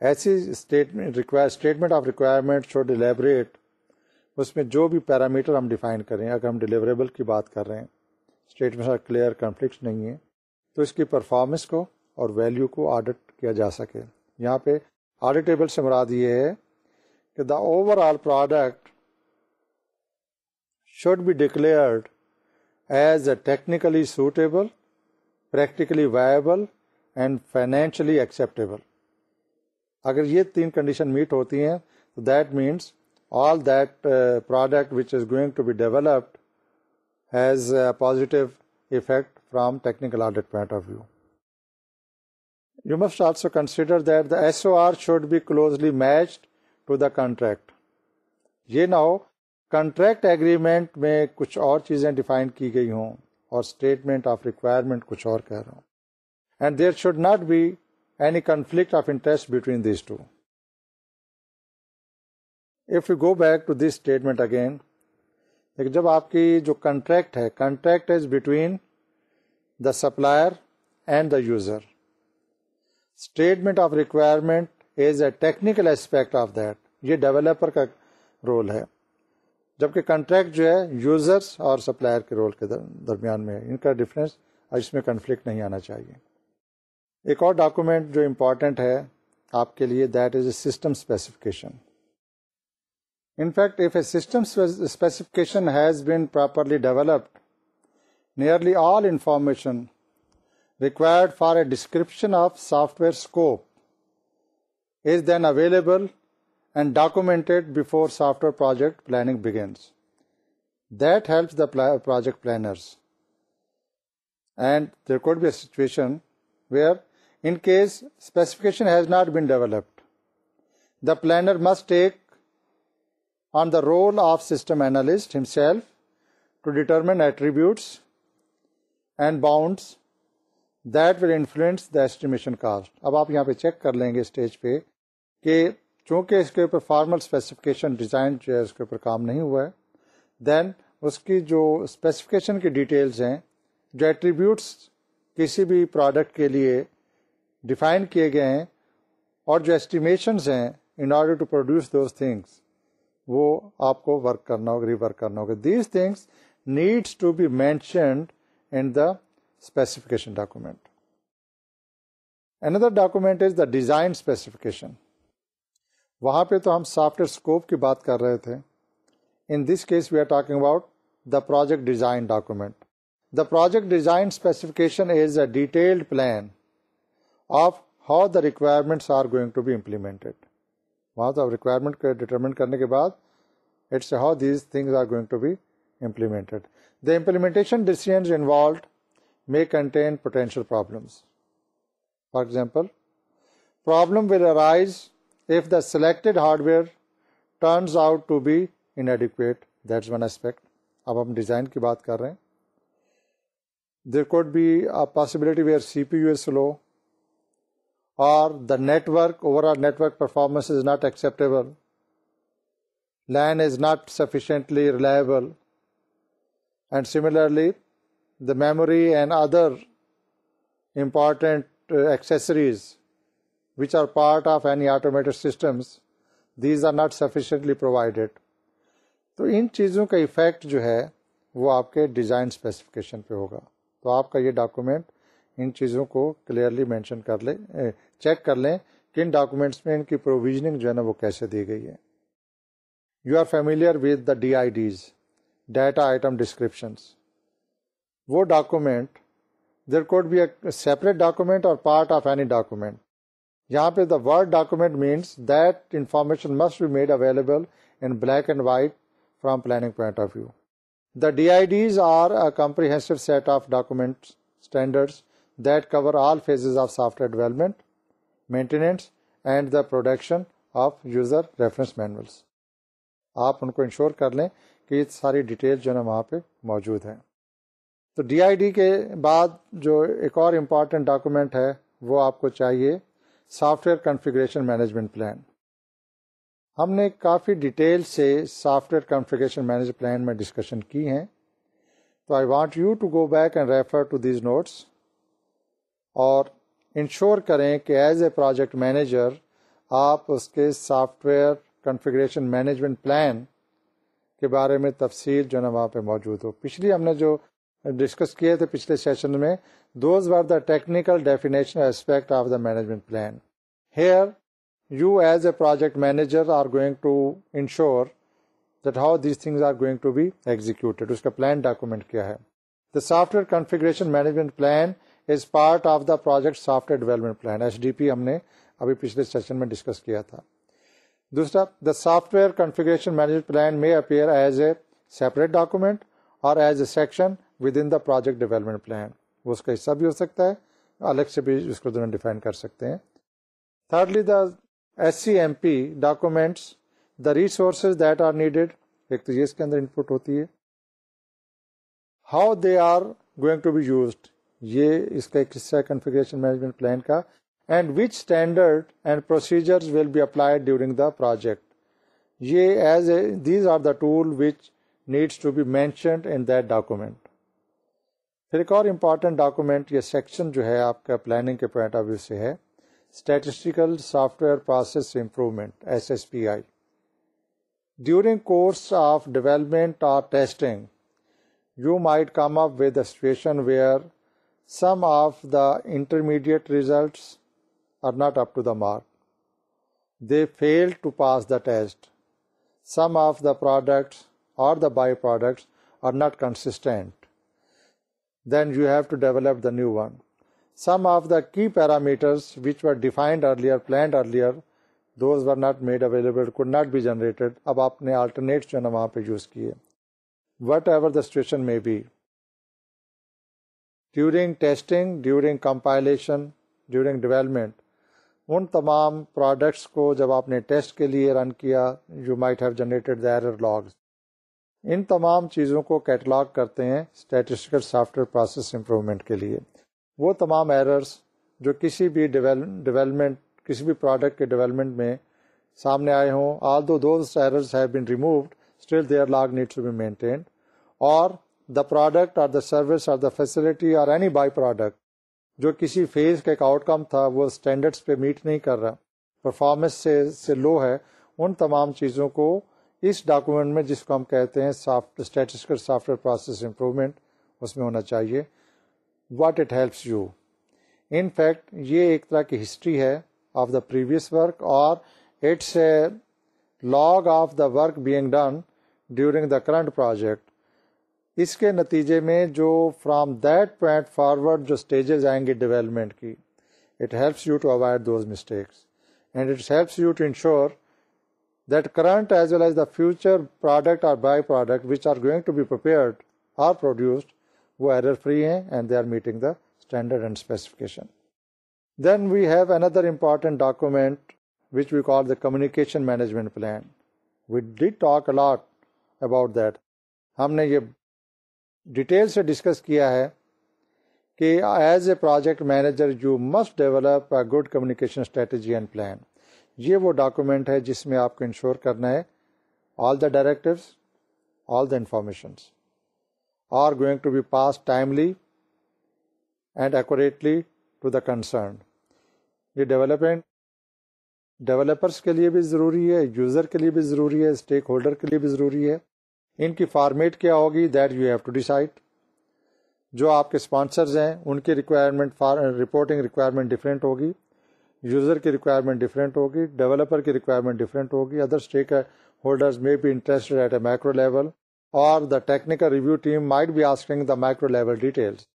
ایسی statement of requirement should deliberate اس میں جو بھی پیرامیٹر ہم ڈیفائن کریں اگر ہم ڈیلیوریبل کی بات کر رہے ہیں اسٹیٹمنٹ اور کلیئر کنفلکٹ نہیں ہے تو اس کی پرفارمنس کو اور ویلیو کو آڈٹ کیا جا سکے یہاں پہ آڈیٹیبل سے مراد یہ ہے کہ the over all product should be declared as a technically suitable practically viable and financially acceptable اگر یہ تین کنڈیشن میٹ ہوتی ہیں تو that means all that product which is going to be developed has positive effect from technical point of view you must also consider that the S O R should be closely matched to the contract یہ نہ ہو کنٹریکٹ اگریمنٹ میں کچھ اور چیزیں ڈیفائن کی گئی ہوں اور اسٹیٹمنٹ آف ریکوائرمنٹ کچھ اور کہہ رہا ہوں and there should not be any conflict of interest between these two if you go back to this statement again جب آپ کی جو کنٹریکٹ ہے contract is between the supplier and the user statement of requirement is a technical aspect of that یہ ڈیولپر کا رول ہے جبکہ کنٹریکٹ جو ہے یوزرس اور سپلائر کے رول کے درمیان میں ہے ان کا ڈفرینس اس میں کنفلکٹ نہیں آنا چاہیے ایک اور ڈاکومنٹ جو امپورٹنٹ ہے آپ کے لیے that is a system specification in fact if a system specification has been properly developed nearly all information required for a description of software scope is then available and documented before software project planning begins that helps the project planners and there could be a situation where in case specification has not been developed the planner must take on the role of system analyst to determine attributes and bounds that will influence the estimation cost اب آپ یہاں پہ چیک کر لیں گے اسٹیج پہ کہ چونکہ اس کے اوپر فارمل اسپیسیفکیشن ڈیزائن جو ہے اس کے اوپر کام نہیں ہوا ہے دین اس کی جو اسپیسیفکیشن کی ڈیٹیلز ہیں جو ایٹریبیوٹس کسی بھی پروڈکٹ کے لیے ڈیفائن کیے گئے ہیں اور جو ایسٹیمیشنز ہیں in order to produce those things وہ آپ کو ورک کرنا ہوگا ری ورک کرنا ہوگا these things needs to be mentioned in the specification document another document is the design specification وہاں پہ تو ہم سافٹ ویئر اسکوپ کی بات کر رہے تھے in this case we are talking about the project design document the project design specification is a detailed plan of how the requirements are going to be implemented وہاں تو ریکوائرمنٹ کو ڈیٹرمنٹ کرنے کے بعد it's how these things are going to be implemented the implementation decisions involved may contain potential problems for example problem will arise if the selected hardware turns out to be inadequate that's one aspect اب ہم ڈیزائن کی بات کر رہے ہیں there could be possibility where C P U a slow اور the network over all network performance is not acceptable LAN is not sufficiently reliable and similarly the memory and other important accessories which are part of any automatic systems these are not sufficiently provided تو ان چیزوں کا افیکٹ جو ہے وہ آپ کے ڈیزائن اسپیسیفکیشن پہ ہوگا تو آپ کا یہ ڈاکومنٹ ان چیزوں کو کلیئرلی مینشن کر لیں چیک کر لیں کہ ان ڈاکومینٹس میں ان کی پروویژنگ جو ہے نا وہ کیسے دی گئی ہے you are familiar with the D I Ds data item descriptions وہ document there could be a separate document اور پارٹ آف اینی ڈاکومینٹ یہاں پہ the word document means that information must be made available in black and white from planning point of view the D I Ds are a comprehensive set of documents standards that cover all phases of software development maintenance and the production of user reference manuals آپ ان کو انشور کر لیں کہ یہ ساری ڈیٹیل جو ہے نا وہاں پہ موجود ہیں تو ڈی آئی ڈی کے بعد جو ایک اور امپورٹینٹ ڈاکومنٹ ہے وہ آپ کو چاہیے software configuration management plan ہم نے کافی ڈیٹیل سے software configuration manage plan میں ڈسکشن کی ہیں تو I want you to go back and refer to these notes اور انشور کریں کہ ایز اے پروجیکٹ مینیجر آپ اس کے software configuration management plan کے بارے میں تفصیل جو ہے نا وہاں پہ موجود ہو پچھلی ہم نے جو ڈسکس کیے تھے پچھلے سیشن میں those are the technical definition aspect of the management plan here you as a project manager are going to ensure that how these things are going to be اس کا پلان ڈاکومنٹ کیا ہے the software configuration management plan is part of the project software development plan S D P ہم نے ابھی پچھلے سیشن میں ڈسکس کیا تھا دوسرا the software configuration management plan میں appear as a separate document اور as a section within the project development plan وہ اس کا حصہ بھی ہو سکتا ہے الگ سے بھی اس کو دونوں ڈیفائن کر سکتے ہیں thirdly the S C M P documents the resources that are needed ایک تو یہ اس کے اندر ان پٹ ہوتی ہے how they are going to be used یہ اس کا ایک حصہ کنفیگریشن مینجمنٹ پلان کا and which standard and procedure will be applied during the project یہ as a these are the tool which needs to be mentioned in that document پھر ایک اور امپارٹینٹ ڈاکومینٹ یہ سیکشن جو ہے آپ کا پلاننگ کے پوائنٹ آف ویو سے ہے statistical software process improvement S S P I during course of development or testing you might come up with a situation where some of the intermediate results are not up to the mark they fail to pass the test some of the products اور the byproducts are not constant then you have to develop the new one some of the key parameters which Veer defined earlier planned earlier not made available اب آپ نے آلٹرنیٹس جو نا وہاں پہ یوز کیے وٹ ایور دا سچویشن میں be during testing during compilation during development ان تمام پروڈکٹس کو جب آپ نے ٹیسٹ کے لیے رن کیا you might have the error logs ان تمام چیزوں کو کیٹلاگ کرتے ہیں statistical software process improvement کے لیے وہ تمام ایررس جو کسی بھی ڈیولپمنٹ کسی بھی پروڈکٹ کے ڈیولپمنٹ میں سامنے آئے ہوں آل دو those errors have removed still their log need to be maintained اور the product or the service or the facility or any byproduct جو کسی فیز کا ایک آؤٹ کم تھا وہ اسٹینڈرڈس پہ میٹ نہیں کر رہا پرفارمنس سے سے لو ہے ان تمام چیزوں کو اس ڈاکومنٹ میں جس کو ہم کہتے ہیں soft statistical software process improvement اس میں ہونا چاہیے what it helps you in fact یہ ایک طرح کی ہسٹری ہے آف دا پریویس ورک اور it's a log of the work being done during the current project اس کے نتیجے میں جو فرام دیٹ پوائنٹ فارورڈ جو اسٹیجز آئیں گے ڈیولپمنٹ کی it helps you to avoid those mistakes and it that current as well as the future product اور byproduct which are going to be are produced وہ ایرر فری ہیں and they are meeting the standard and specification then we have another important document which we call the communication management plan we did talk a lot about that ہم نے یہ ڈیٹیل سے ڈسکس کیا ہے کہ as a project manager you must develop a good communication strategy and plan یہ وہ ڈاکومنٹ ہے جس میں آپ کو انشور کرنا ہے all the directives all the informations are going to be pass timely and accurately to the concern یہ ڈیولپمنٹ ڈیولپرس کے لیے بھی ضروری ہے یوزر کے لیے بھی ضروری ہے اسٹیک ہولڈر کے لیے بھی ضروری ہے ان کی فارمیٹ کیا ہوگی that you have to decide جو آپ کے اسپانسرز ہیں ان کی ریکوائرمنٹ رپورٹنگ ریکوائرمنٹ ڈفرینٹ ہوگی یوزر کی ریکوائرمنٹ ڈفرینٹ ہوگی ڈیولپر کی ریکوائرمنٹ ڈفرینٹ ہوگی other stakeholders may be interested at a micro level اور the technical review team might be asking the micro level details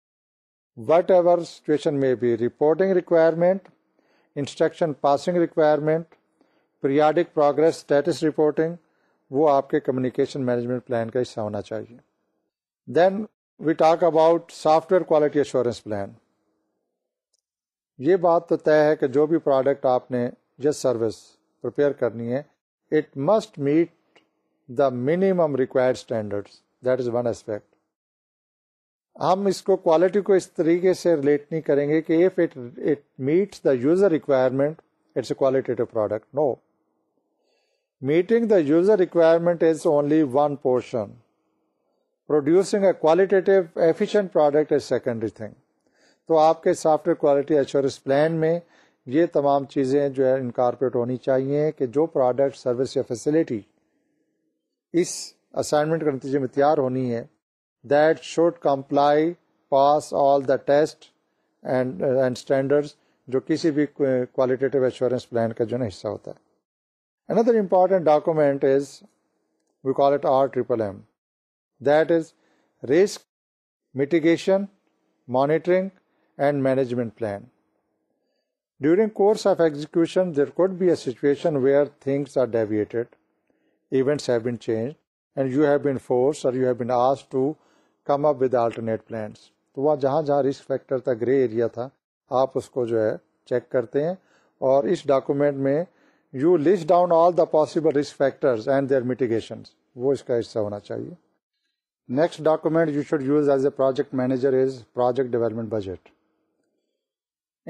whatever situation میں بھی reporting requirement instruction passing requirement periodic progress status reporting وہ آپ کے کمیونیکیشن مینجمنٹ پلان کا حصہ ہونا چاہیے then we talk about software quality assurance plan یہ بات تو طے ہے کہ جو بھی پروڈکٹ آپ نے یا سروس پرپیئر کرنی ہے it must meet the minimum required standards that is one aspect ہم اس کو کوالٹی کو اس طریقے سے ریلیٹ نہیں کریں گے کہ if it it meets the user requirement it's a product no meeting the user requirement is only one portion producing a secondary thing تو آپ کے software quality assurance plan میں یہ تمام چیزیں جو ہے انکارپوریٹ ہونی چاہیے کہ جو پروڈکٹ سروس یا فیسلٹی اس اسائنمنٹ کے نتیجے میں تیار ہونی ہے that should comply pass all the test and standard جو کسی بھی کوالٹیٹیو ایشورینس پلان کا جو ہے نا حصہ ہوتا ہے Another important document is, we call it RMMM. That is, Risk Mitigation, Monitoring and Management Plan. During course of execution, there could be a situation where things are deviated, events have been changed, and you have been forced or you have been asked to come up with alternate plans. تو وہاں جہاں جہاں رسک فیکٹر تھا گرے ایریا تھا آپ اس کو جو ہے چیک کرتے ہیں اور اس ڈاکومنٹ میں you list down all the possible risk and their mitigation وہ اس کا حصہ ہونا چاہیے next document you should use as a project manager is project development budget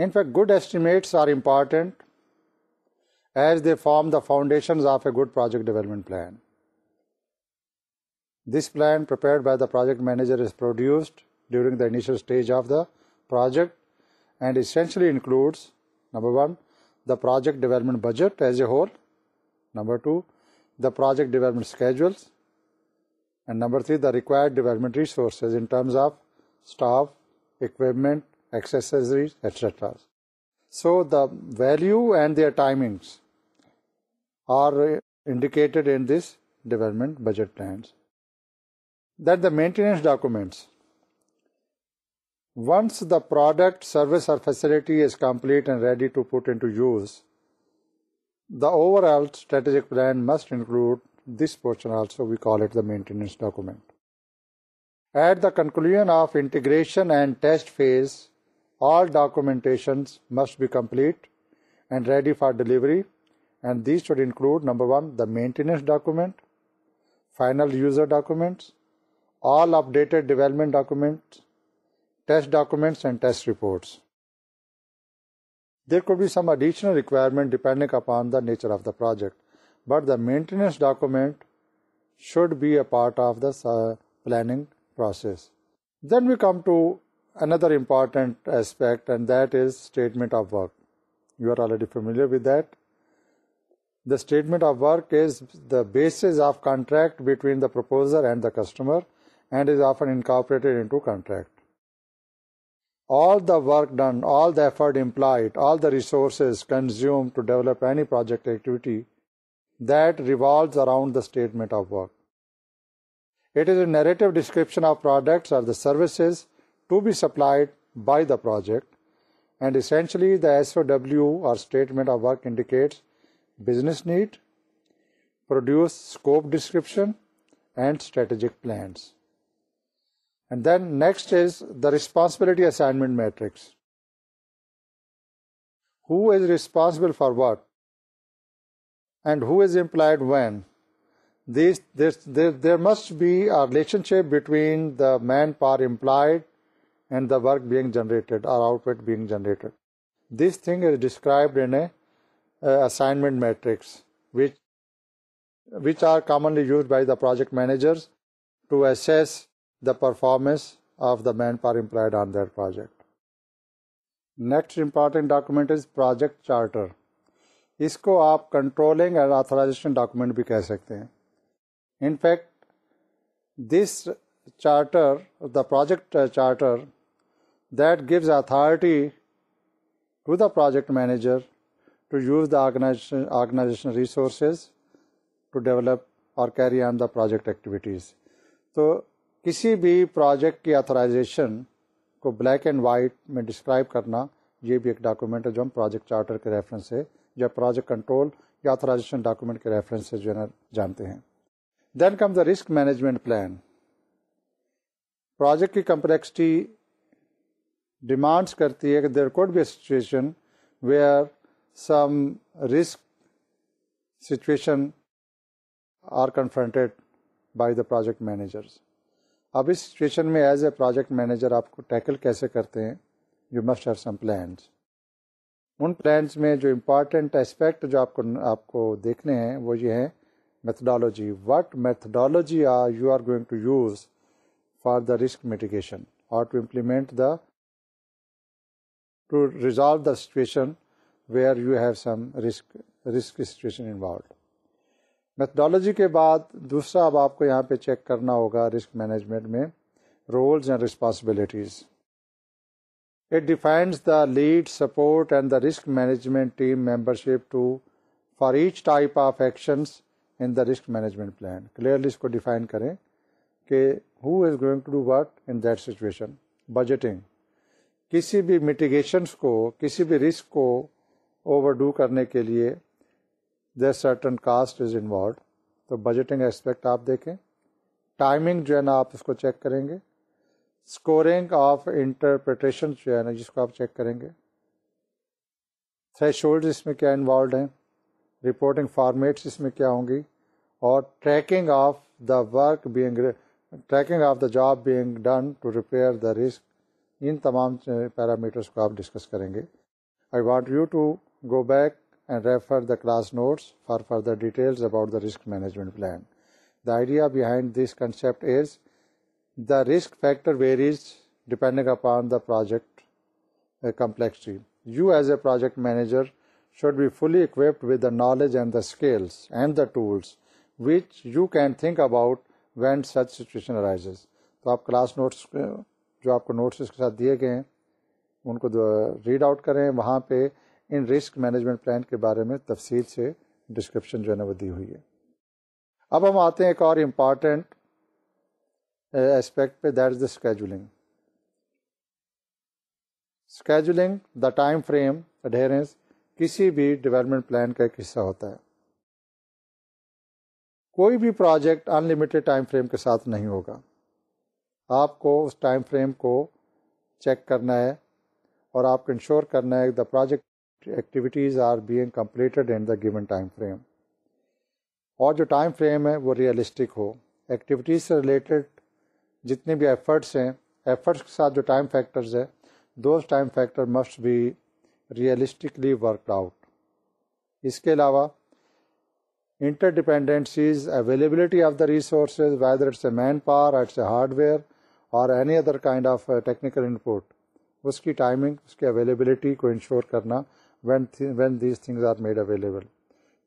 in fact good estimates are important as they form the foundation of a good project development plan this plan by the project manager is produced during the initial stage of the project and essentially includes number one the project development budget as a whole. Number two, the project development schedules. And number three, the required development resources in terms of staff, equipment, accessories, etc. So the value and their timings are indicated in this development budget plans. Then the maintenance documents. Once the product, service or facility is complete and ready to put into use, the overall strategic plan must include this portion also. We call it the maintenance document. At the conclusion of integration and test phase, all documentations must be complete and ready for delivery, and these should include, number one, the maintenance document, final user documents, all updated development documents, test documents and test reports. There could be some additional requirement depending upon the nature of the project, but the maintenance document should be a part of the uh, planning process. Then we come to another important aspect, and that is statement of work. You are already familiar with that. The statement of work is the basis of contract between the proposer and the customer and is often incorporated into contract all the work done, all the effort implied, all the resources consumed to develop any project activity, that revolves around the statement of work. It is a narrative description of products or the services to be supplied by the project, and essentially the SOW or statement of work indicates business need, produce scope description, and strategic plans. And then next is the responsibility assignment matrix. Who is responsible for what? And who is implied when? There must be a relationship between the manpower implied and the work being generated or output being generated. This thing is described in a assignment matrix, which are commonly used by the project managers to assess the performance of the manpower employed on that project next important document is project charter اس کو آپ کنٹرولنگ اینڈ آتھرائزیشن ڈاکیومنٹ بھی کہہ سکتے ہیں in fact this charter the project charter that gives authority to the project manager to use the آرگنا آرگنائزیشن ریسورسز ٹو ڈیولپ اور carry on the project activities تو کسی بھی پروجیکٹ کی آتھرائزیشن کو بلیک اینڈ وائٹ میں ڈسکرائب کرنا یہ بھی ایک ڈاکومنٹ ہے جو ہم پروجیکٹ چارٹر کے ریفرنس سے یا پروجیکٹ کنٹرول یا آتھرائزیشن ڈاکومنٹ کے ریفرنس سے جو ہے جانتے ہیں then come the risk management plan project کی کمپلیکسٹی ڈیمانڈس کرتی ہے کہ there could be a situation where some risk situation are confronted by the project managers اب اس سچویشن میں ایز اے پروجیکٹ مینیجر آپ کو ٹیکل کیسے کرتے ہیں you must have some plans ان پلانس میں جو امپارٹینٹ اسپیکٹ جو آپ کو آپ کو دیکھنے ہیں وہ یہ ہیں methodology what methodology are you are going to use for the risk mitigation اور to implement the to resolve the situation where you have some risk risk situation involved methodology کے بعد دوسرا اب آپ کو یہاں پہ چیک کرنا ہوگا رسک مینجمنٹ میں roles and responsibilities it defines the lead support and the risk management team membership to for each type of actions in the risk management plan clearly اس کو ڈیفائن کریں کہ who is going to do in that situation budgeting کسی بھی مٹیگیشنس کو کسی بھی رسک کو اوور ڈو کرنے کے لیے there certain cost is involved تو بجٹنگ اسپیکٹ آپ دیکھیں ٹائمنگ جو ہے نا آپ اس کو چیک کریں گے اسکورنگ آف انٹرپریٹیشن جو ہے نا جس کو آپ چیک کریں گے تھریش ہولڈ اس میں کیا انوالوڈ ہیں رپورٹنگ فارمیٹس اس میں کیا ہوں گی اور tracking of the work being tracking of the job being done to repair the risk ان تمام پیرامیٹرس کو آپ ڈسکس کریں گے I want you to go back and refer the class notes for further detail about management plan the idea behind this concept is the risk factored upon the پروجیکٹسٹی you as a project manager should be fully equipped with the knowledge and the skills and the tools which you can think about when such situation arise تو آپ کلاس نوٹس uh, جو آپ کو نوٹس اس کے ساتھ دیے گئے ان کو ریڈ آؤٹ کریں وہاں پہ ان رسک مینجمنٹ پلان کے بارے میں تفصیل سے ڈسکرپشن جو ہے نا وہ دی ہوئی ہے اب ہم آتے ہیں ایک اور امپارٹینٹ اسپیکٹ uh, پہ that is the the scheduling scheduling time frame کسی بھی ڈیولپمنٹ پلان کا ایک حصہ ہوتا ہے کوئی بھی پروجیکٹ لمیٹیڈ ٹائم فریم کے ساتھ نہیں ہوگا آپ کو اس ٹائم فریم کو چیک کرنا ہے اور آپ کو انشور کرنا ہے the project activities are being in the given time frame اور جو ٹائم فریم ہے وہ ریئلسٹک ہو ایکٹیویٹیز سے ریلیٹڈ جتنے بھی ایفرٹس ہیں ایفرٹس کے ساتھ جو ٹائم فیکٹرز ہے those time factor must be realistically work out اس کے علاوہ interdependencies availability of the resources whether it's a manpower a hardware اور any other kind of technical input اس کی ٹائمنگ اس کی اویلیبلٹی کو انشور کرنا وین وین دیز اویلیبل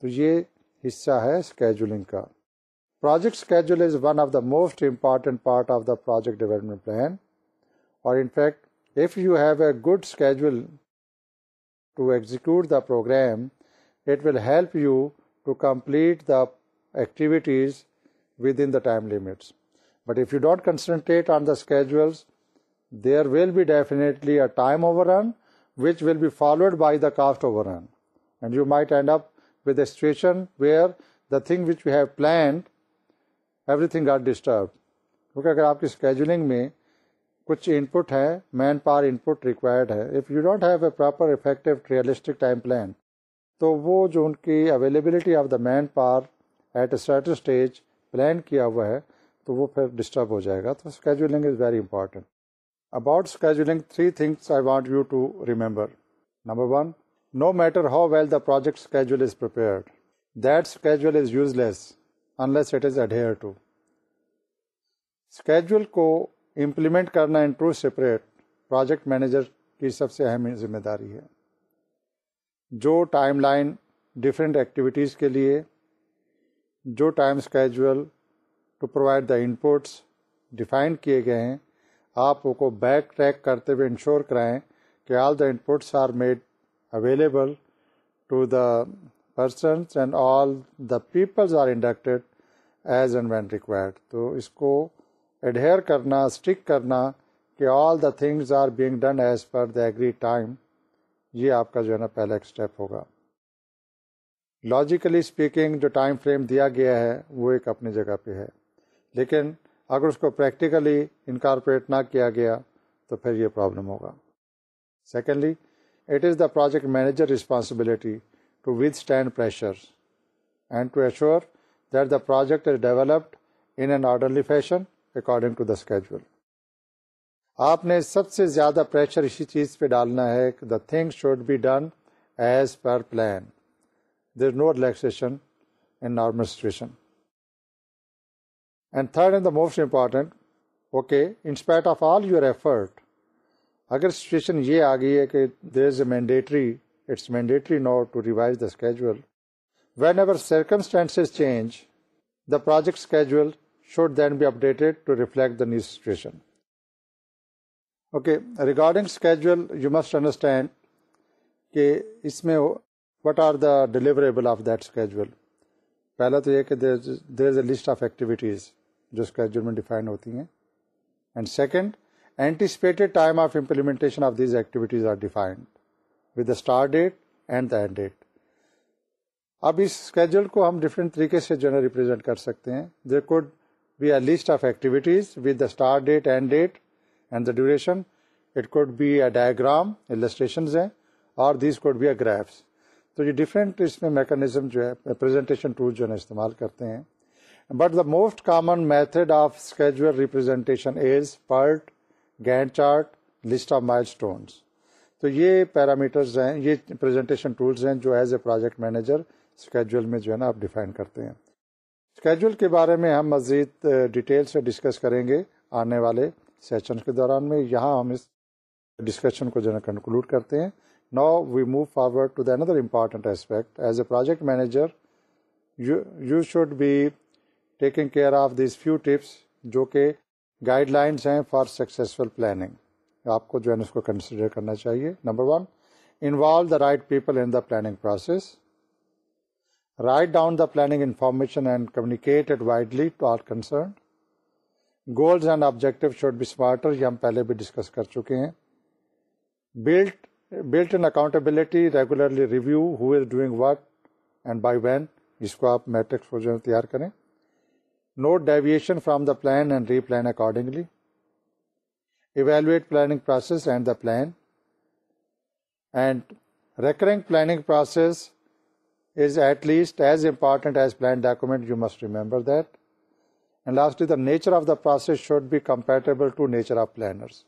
تو یہ حصہ ہے اسکیجولنگ کا project schedule is one of the most important part of the project development plan اور in fact if you have a good schedule to execute the programme it will help you to complete the activities within the time limits but if you don't concentrate on the schedules there will be definitely a time overrun which will be followed by the cost overrun. And you might end up with a situation where the thing which we have planned, everything got disturbed. کیونکہ اگر آپ کی اسکیجولنگ میں کچھ ان پٹ ہے manpower input required ہے if you don't have a proper effective realistic time plan تو وہ جو ان کی availability of the manpower at a certain stage plan کیا ہوا ہے تو وہ پھر ڈسٹرب ہو جائے گا تو scheduling is very important about scheduling three things I want you to remember number one no matter how well the project schedule is that schedule is useless unless it is adhere to schedule کو امپلیمنٹ کرنا in to separate project manager کی سب سے اہم ذمہ داری ہے جو ٹائم لائن ڈفرینٹ ایکٹیویٹیز کے لیے جو time schedule to provide the inputs define کیے گئے ہیں آپ وہ کو بیک ٹریک کرتے ہوئے انشور کرائیں کہ all the inputs are made available to the persons and all the peoples are inducted as and when required تو اس کو ایڈہیئر کرنا اسٹک کرنا کہ all the things are being done as per the agree time یہ آپ کا جو ہے نا پہلا ایک اسٹیپ ہوگا لاجیکلی اسپیکنگ جو ٹائم فریم دیا گیا ہے وہ ایک اپنی جگہ پہ ہے لیکن اگر اس کو پریکٹیکلی انکارپوریٹ نہ کیا گیا تو پھر یہ پرابلم ہوگا secondly it is the project manager to to withstand pressure and ensure that the project is developed in an orderly fashion according to the schedule آپ نے سب سے زیادہ پریشر اسی چیز پہ ڈالنا ہے the thing should be done as per plan there no relaxation in normal situation and third and the most important okay in spite of all your effort اگر سچویشن یہ آ گئی ہے کہ there is a mandatory it's mandatory now to revise the schedule whenever circumstance change the project schedule should then be updated new situation okay regarding schedule you must understand کہ اس میں what are the deliverable of that schedule پہلا تو یہ کہ there is a list of activities جو اس کا جرم ڈیفائن ہوتی ہیں and second anticipated time of implementation of these activities are defined with the start date and the end date اب اس اسکیجول کو ہم ڈفرینٹ طریقے سے جو ہے ریپرزینٹ کر سکتے ہیں there could be a list of activities with the start date and date and the duration it could be a diagram illustrations ہیں اور these could be a graphs تو یہ ڈفرینٹ اس میں میکینزم جو ہے ٹول جو ہے استعمال کرتے ہیں but the most common method of schedule representation is Gantt chart list of milestones تو یہ پیرامیٹرز ہیں یہ پریزنٹیشن ٹولز ہیں جو as a project manager schedule میں جو ہے نا آپ ڈیفائن کرتے ہیں اسکیجل کے بارے میں ہم مزید ڈیٹیل سے ڈسکس کریں گے آنے والے سیشن کے دوران میں یہاں ہم اس ڈسکشن کو جو ہے کنکلوڈ کرتے ہیں Now we move forward to the another important aspect. As a project manager, you, you should be taking care of these few tips جو کہ گائڈ لائنس ہیں فار سکسیزفل پلاننگ آپ کو جو ہے اس کو کنسیڈر کرنا چاہیے number one involve the right people in the planning process write down the planning information and communicated widely to our concern goals and objective should be smarter یہ ہم پہلے بھی ڈسکس کر چکے ہیں build built in accountability regularly review who is doing what and by when جس کو آپ میٹرکس میٹرک تیار کریں no deviation from the plan and replan accordingly evaluate planning process and the plan and recurring planning process is at least as important as plan document you must remember that and lastly the nature of the process should be compatible to nature of planners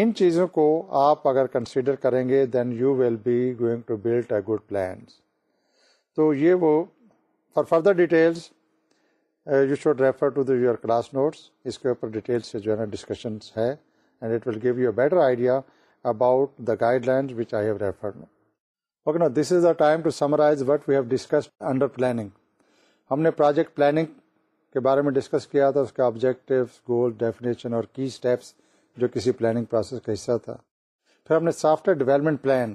ان چیزوں کو آپ اگر کنسیڈر کریں گے then you will be going to build a good plans تو یہ وہ for further details you should refer to the your class notes اس کے اوپر ڈیٹیل سے جو ہے نا ڈسکشنس ہے and it will give you a better idea about the guideline this is the time to summarize what we have discussed under planning ہم نے پروجیکٹ پلاننگ کے بارے میں ڈسکس کیا تھا اس کے آبجیکٹیوس گول ڈیفینیشن اور کی اسٹیپس جو کسی پلاننگ پروسیس کا حصہ تھا پھر ہم نے سافٹ ویئر ڈیولپمنٹ پلان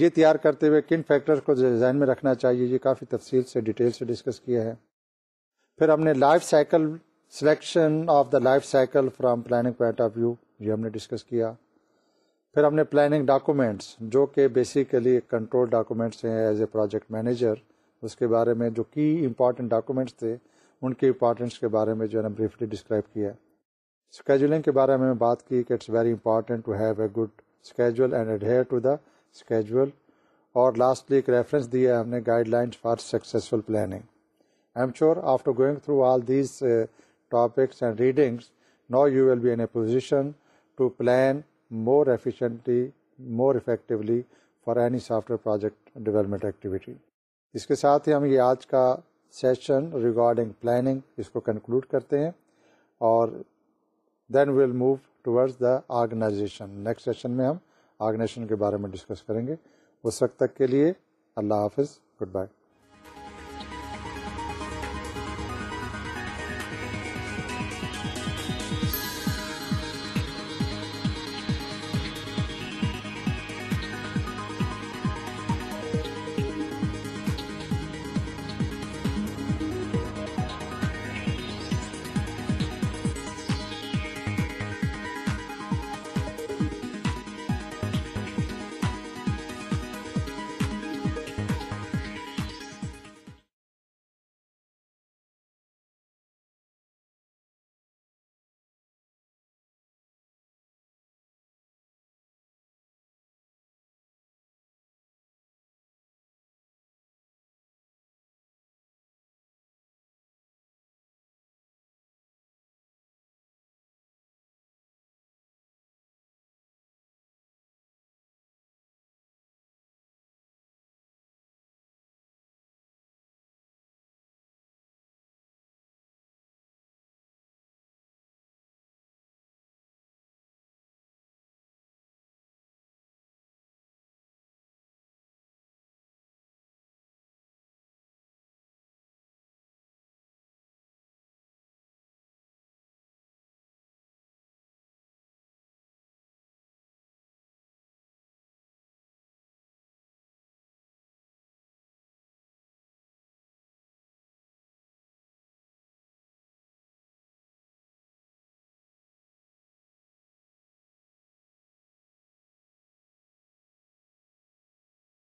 یہ تیار کرتے ہوئے کن فیکٹرز کو ذہن میں رکھنا چاہیے یہ کافی تفصیل سے ڈیٹیل سے ڈسکس کیا ہے پھر ہم نے life cycle selection of the life cycle from planning point of view یہ ہم نے ڈسکس کیا پھر ہم نے پلاننگ ڈاکومنٹس جو کہ بیسیکلی کنٹرول ڈاکومنٹس ہیں ایز اے پروجیکٹ مینیجر اس کے بارے میں جو کی امپارٹنٹ ڈاکومنٹس تھے ان کے امپارٹنس کے بارے میں جو ہے نا بریفلی ڈسکرائب کیا اسکیجولنگ کے بارے میں بات کی کہ it's very important to have a good schedule and adhere to the schedule اور لاسٹلی ایک ریفرنس دیا ہے ہم نے guidelines for successful planning I am sure after going through all these topics and readings now you will be in a position to plan more efficiently more effectively for any software project development activity اس کے ساتھ ہی ہم یہ آج کا سیشن ریگارڈنگ پلاننگ اس کو کنکلوڈ کرتے ہیں اور then we'll move towards the organization next session میں ہم آرگنائزیشن کے بارے میں ڈسکس کریں گے اس وقت تک کے لیے اللہ حافظ گڈ بائے